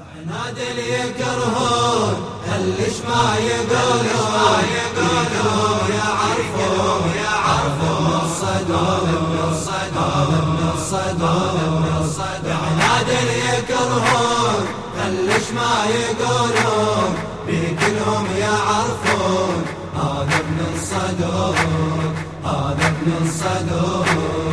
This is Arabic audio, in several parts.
عناد اللي يكرهون هلش ما يقولون. يقولون يا عرفون يا عرفون من الصدون من الصدون من الصدون من الصدون عناد اللي يكرهون هلش ما يقولون. بكلهم يا عرفون هذا ابن الصدون هذا ابن الصدون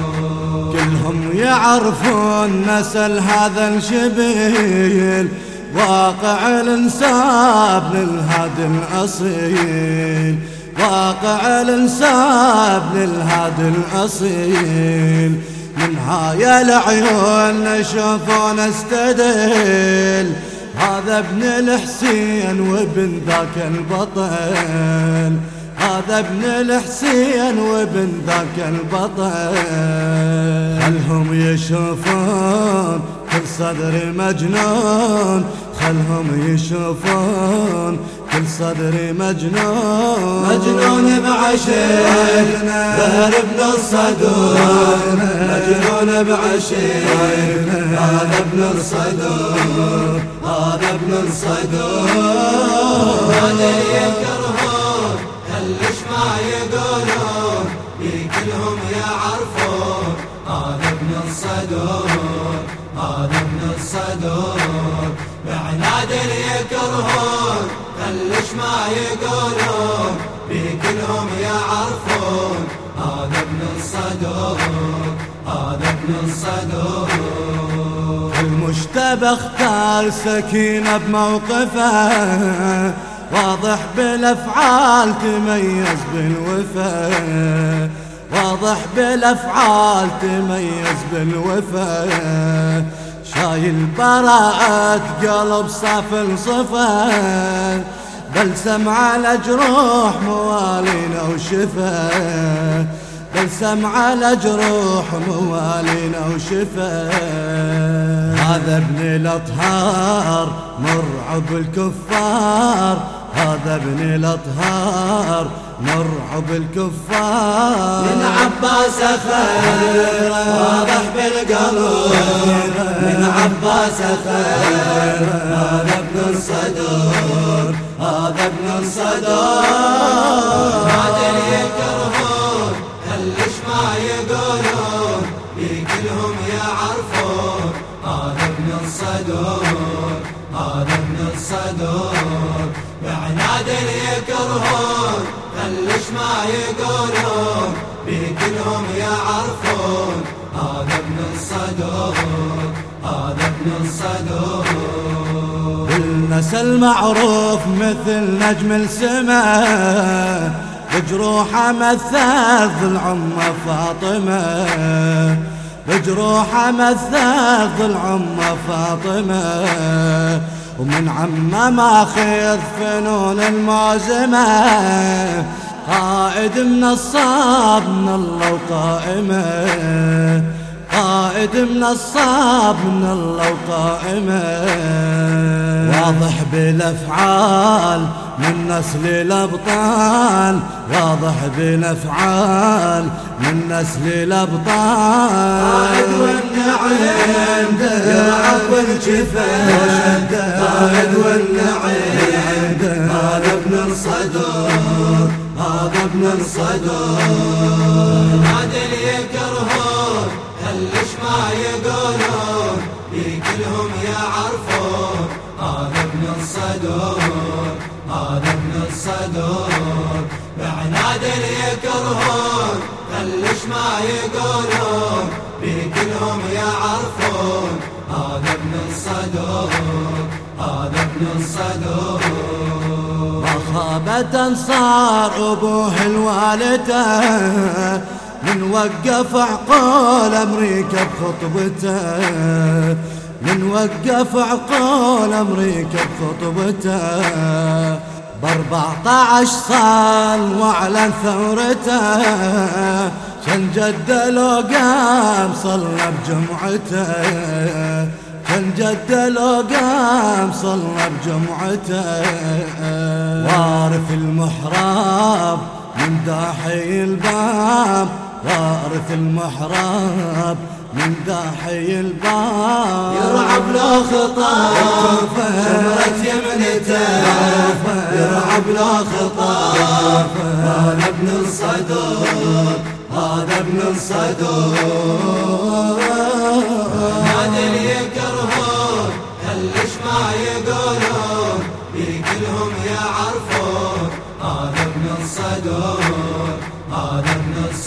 كلهم يعرفون نسل هذا الشبيل واقع الانساب للهاد الأصيل. واقع الانساب للهاد الأصيل. من هاي العيون نشوفون استدل. هذا ابن الحسين وابن ذاك البطل. هذا ابن الحسين وابن ذاك البطل. خلهم يشوفون كل صدر مجنون؟ خلهم يشوفون كل صدري مجنون؟ مجنون بعشق بهر ابن الصدور. مجنون بعشق هذا ابن الصدور هذا ابن الصدور. هذا يكرهون هلش ما الصدور هذا ابن الصدور بعناد يكرهون هلش ما يقولون بكلهم يعرفون هذا ابن الصدور هذا ابن الصدور. المجتبى اختار سكينة بموقفه واضح بالأفعال تميز بالوفاء واضح بالأفعال تميز بالوفاء شايل براءة قلب صف صفا. بلسم على جروح موالينا وشفا. بلسم على جروح موالينا وشفا. هذا ابن الأطهار مرعب الكفار. هذا ابن الأطهار مرعب الكفار من عباس خير واضح بالقلب من عباس خير هذا ابن الصدور هذا ابن الصدور. اللي يكرهون هلش ما يقولون بكلهم يعرفون هذا ابن الصدور هذا اللي يكرهون هلش ما يقولون بكلهم يعرفون هذا ابن الصدور هذا ابن الصدور النسل معروف مثل نجم السماء بجروحه مثل العم فاطمة. بجروحه مثل العم فاطمة. ومن عمه ماخذ فنون المازمة قائد من الصاب من الله وقائمه قائد من الصاب من الله وقائمه واضح بالأفعال من نسل الأبطال. واضح بالأفعال من نسل الأبطال. قائد والنعيم يرعب الجفن قائد والنعيم هذا ابن الصدور هذا ابن هذا اللي يكرهون يقولون بكلهم يعرفون هذا ابن الصدور هذا ابن الصدور بعناد يكرهون هلش ما يقولون بكلهم يعرفون هذا ابن الصدور هذا ابن الصدور خابت انصار أبوه الوالدة. من وقف عقول أمريكا بخطبته. من وقف عقول أمريكا بخطبته. بأربعة عشر صال واعلن ثورته. كان جد لو قام صلى بجمعته. كان جد لو قام صلى بجمعته. وارث المحراب من داحي الباب. وارث المحراب من داحي الباب. يرعب له خطاب شمرة يمنته. يرعب له خطاب هذا ابن الصدور هذا ابن الصدور هذا اللي يكرهون. هلش ما يقولون. بكلهم يعرفون. هذا ابن الصدور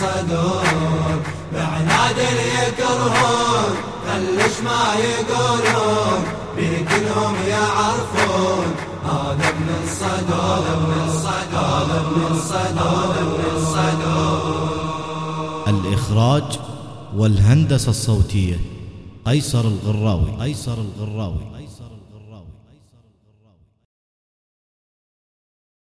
الصدور بعناد يكرهون هلش ما يقولون بكلهم يعرفون. هذا ابن الصدور ابن الصدور ابن الصدور الصدور الإخراج والهندسة الصوتية قيصر الغراوي قيصر الغراوي